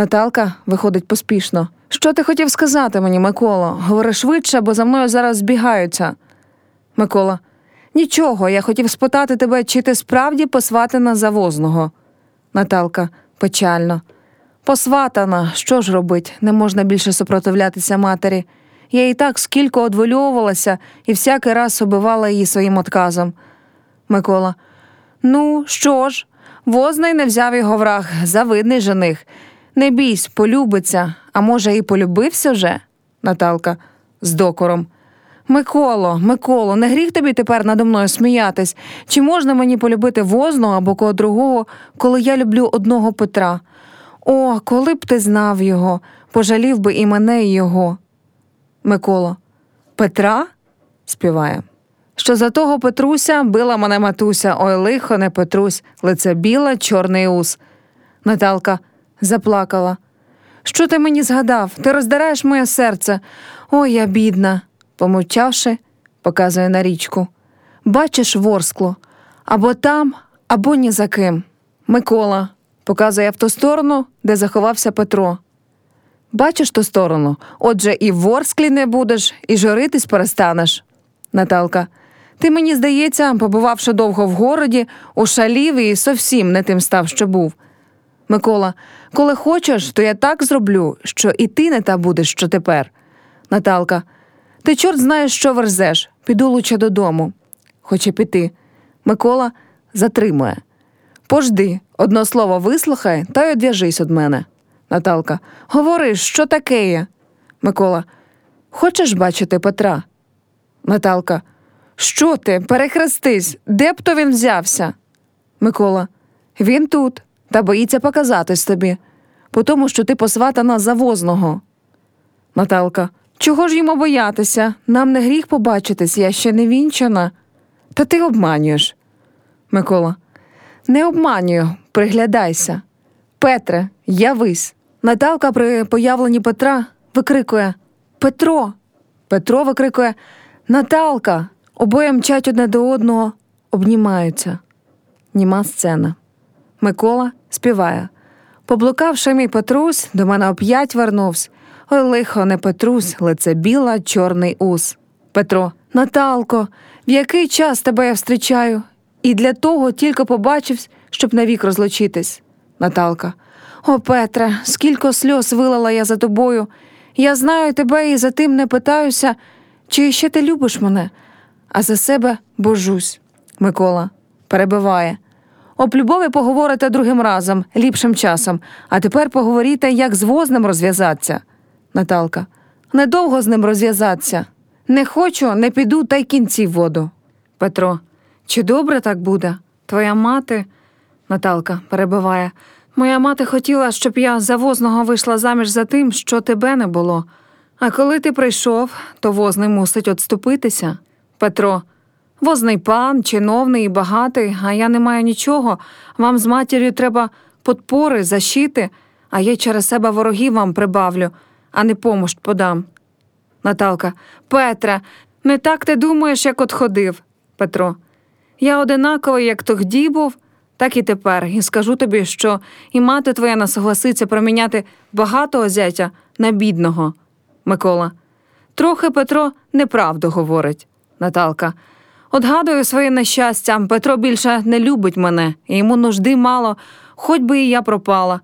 Наталка виходить поспішно. Що ти хотів сказати мені, Миколо? Говори швидше, бо за мною зараз збігаються. Микола. Нічого, я хотів спитати тебе, чи ти справді посватана за возного. Наталка печально. Посватана, що ж робить? Не можна більше супротивлятися матері. Я і так скільки одвольовувалася і всякий раз убивала її своїм отказом. Микола. Ну, що ж, возний не взяв його враг, завидний жених. Не бійсь, полюбиться, а може, і полюбився вже? Наталка з докором. Миколо, Миколо, не гріх тобі тепер надо мною сміятись. Чи можна мені полюбити возного або кого другого, коли я люблю одного Петра? О, коли б ти знав його, пожалів би і мене, і його. Микола. Петра? співає. Що за того Петруся била мене матуся, ой лихо не Петрусь, лице біле, чорний ус. Наталка заплакала. Що ти мені згадав? Ти роздираєш моє серце. Ой, я бідна. Помовчавши, показує на річку. Бачиш ворскло або там, або ні за ким. Микола показує в ту сторону, де заховався Петро. Бачиш ту сторону? Отже, і в ворсклі не будеш, і журитись перестанеш. Наталка. Ти мені здається, побувавши довго в городі, ушалів і зовсім не тим став, що був. Микола, коли хочеш, то я так зроблю, що і ти не та будеш, що тепер. Наталка, ти чорт знаєш, що верзеш, піду лучше додому. Хоче піти. Микола затримує. Пожди, одно слово вислухай та й одв'яжись від мене. Наталка, говори, що таке є? Микола, хочеш бачити Петра? Наталка, що ти? Перехрестись, де б то він взявся? Микола, він тут, та боїться показатись тобі, по тому, що ти посватана за возного. Наталка, чого ж йому боятися? Нам не гріх побачитись, я ще не вінчана. Та ти обманюєш. Микола, не обманюю, приглядайся. Петре, явись. Наталка при появленні Петра викрикує Петро. Петро викрикує Наталка. Обоє мчать одне до одного, обнімаються. Німа сцена. Микола співає. Поблукавши мій Петрусь, до мене оп'ять вернувся. Ой, лихо, не Петрусь, лице біла, чорний ус. Петро, Наталко, в який час тебе я встрічаю? І для того тільки побачився, щоб навік розлучитись. Наталка. О, Петре, скільки сльоз вилила я за тобою. Я знаю тебе і за тим не питаюся, чи ще ти любиш мене, а за себе божусь. Микола перебиває. Об любові поговорите другим разом, ліпшим часом, а тепер поговоріте, як з возним розв'язатися. Наталка. Недовго з ним розв'язатися. Не хочу, не піду, та й кінці в воду. Петро. Чи добре так буде? Твоя мати. Наталка перебиває. Моя мати хотіла, щоб я за возного вийшла заміж за тим, що тебе не було. А коли ти прийшов, то возний мусить отступитися. Петро. Возний пан, чиновний і багатий, а я не маю нічого. Вам з матір'ю треба подпори, защити, а я через себе ворогів вам прибавлю, а не помощ подам. Наталка. Петре, не так ти думаєш, як от ходив. Петро. Я одинаковий, як тогді був, так і тепер, і скажу тобі, що і мати твоя не согласиться проміняти багатого зятя на бідного. Микола. Трохи Петро неправду говорить. Наталка. Отгадую своє нещастя, Петро більше не любить мене, і йому нужди мало, хоч би і я пропала.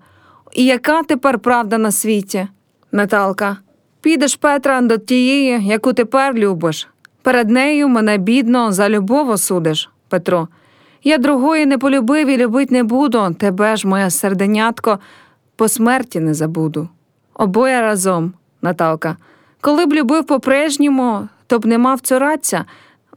І яка тепер правда на світі? Наталка. Підеш, Петра, до тієї, яку тепер любиш. Перед нею мене бідно за любов осудиш, Петро. Я другої не полюбив і любить не буду, тебе ж, моє серденятко, по смерті не забуду. Обоє разом, Наталка. Коли б любив по-прежньому, то б не мав цураться,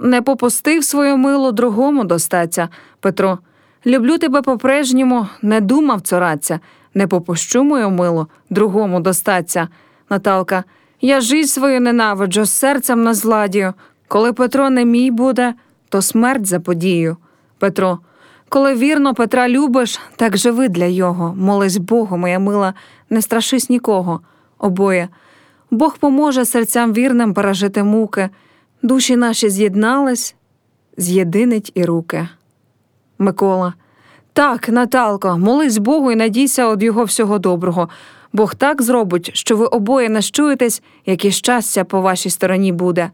не попустив свою милу другому достаться, Петро. Люблю тебе по-прежньому, не думав цураться, не попущу мою милу другому достаться. Наталка, я жизнь свою ненавиджу, з серцем на зладію. Коли Петро не мій буде, то смерть заподію. Петро, коли вірно Петра любиш, так живи для його. Молись Богу, моя мила, не страшись нікого. Обоє. Бог поможе серцям вірним пережити муки. Душі наші з'єднались, з'єдинить і руки. Микола. Так, Наталко, молись Богу і надійся від його всього доброго. Бог так зробить, що ви обоє нащуєтесь, яке щастя по вашій стороні буде.